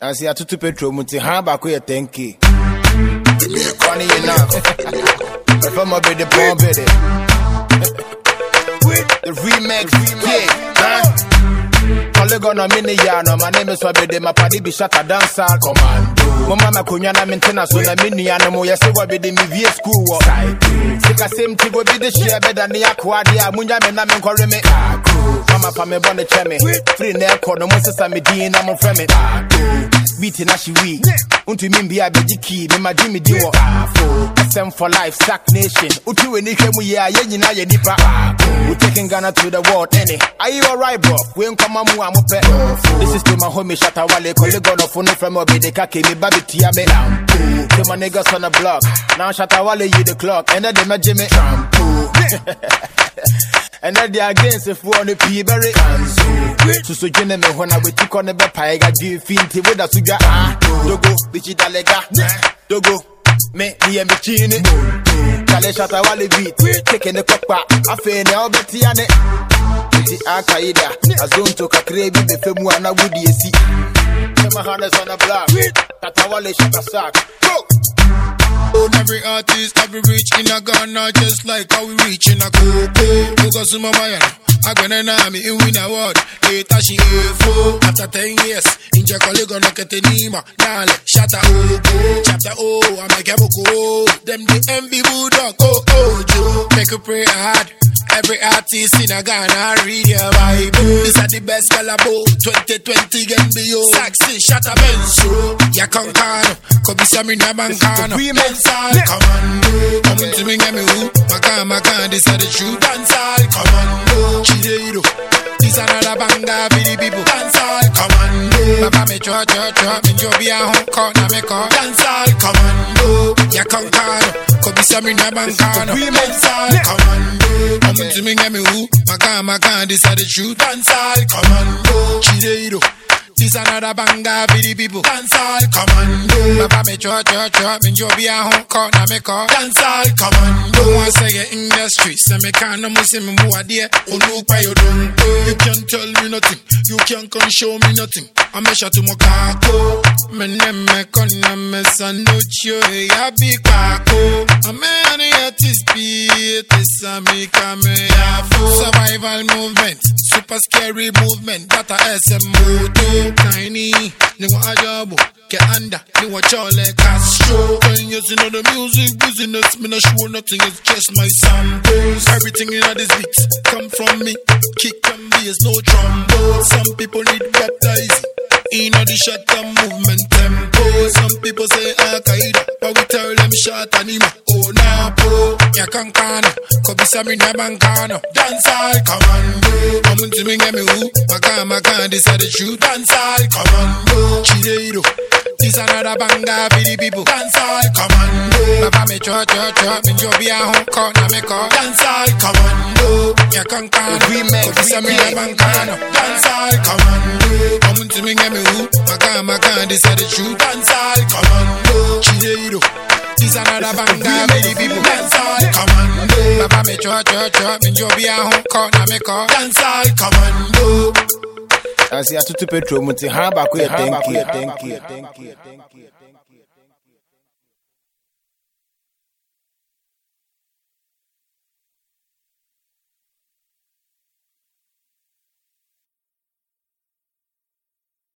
Asi atutu petrol mu ti han baako yɛ 10k. Funny enough. From a bit the bomb bit it. The remix, yeah. Huh? Polygon on mini yano, my name is Wabede, my party be shut a dancer commando. Mama makunya na mentena so na mini yano mo yase Wabede mi via school work. Sika same ti go the share better than the aquadia, munya me na men kore me. Mama pa me bonne cheme. Free na ko no mo sesa me din na mo frame it. Beat na she weak. Unto me be a bejiki, me ma Jimmy di wo. SM for life, sack nation. Utu we ni hwemu ye nyina ye nipa. We taking Ghana to the world, any. Are you alright, bro? We ain't come amu amu pe. This is to my homie Shatta Wale, colleague on the phone from Obi Kake, me baby tia me. To my niggas on the block. Now Shatta Wale, you the clock. And then they me Jimmy. And then they are against if we on the P berry. So so jene me when I we tick on the bepa, I got you finti with a sugar. Dogo, bichi dalega. Dogo, me, me and me chini. Kale Shatta Wale beat. Taking the cock back. Ah. I feel now betty. Nti akaida azonto kakra bi bɛfɛ mu ana wodi esi Sema harness on the block Tatawale shaka sack Go! Every artist, every reach in a Ghana, just like how we reach in a I gonna na me in win award. Later she A4 after 10 years. In Jacoli gonna get a Nima. Nale, shatter oh, chapter oh, I'm a Kaboko. Them the envy bulldog, oh, oh, Joe. Make a pray hard. Every artist in a Ghana read your Bible. This are the best collabo. 2020 Gambio. Saxon, shatter Benzo. Yakankano. Kobe Sami Nabankano. Dancehall, commando. Come to me, get me who? Maka, maka, this are the truth. Dancehall, commando. Chideiro. This another banger for the people. Dancehall, commando. Papa me chua, chua, chua. Me jobi a home court, na me call. Dancehall, commando. Ya Yakankano. Kobe Sami Nabankano. Dancehall, commando. Come to me, get me who? Maka, maka, this are the truth. Dancehall, commando. Chideiro. This another banger for the people. Dancehall commando. Papa me chua chua chua. Me jobi a home court na me call. Dancehall commando. Once I get industry, say me can't no musi me mua dear. Olu pa yo don't. You can't tell me nothing. You can't come show me nothing. I measure to my kako. Oh. Me name kona me sanocho ya bi kako. A man artist be it is a me kame ya oh. Survival movement, super scary movement. That a SM moto. Tiny, ni wa ajabu. Get under, ni wa chole Castro. Ten years in the music business, me not sure nothing. It's just my samples. Everything in this beat come from me. Kick and bass, no trombone. Some people need baptized. In the shot and movement tempo. Some people say Al Qaeda, but we tell them shot anima. Oh napo, yakankano, kobi sami nabankano. Dancehall commando, come to me get me who? Maka maka, this are the truth. Dancehall commando, chideiro. This another banger for the people. Dancehall commando, papa me chua chua chua. Me jobi a home court na me call. Dancehall commando, yakankano, kobi sami nabankano. Dancehall commando, come to me get me who? Maka maka, this are the truth. Dancehall commando, chideiro. This another banger for the people. Dancehall commando, papa me chua chua chua. Me jobi a home court na me call. Dancehall commando. Asi atutu petrol mu ti han baako yɛ 10k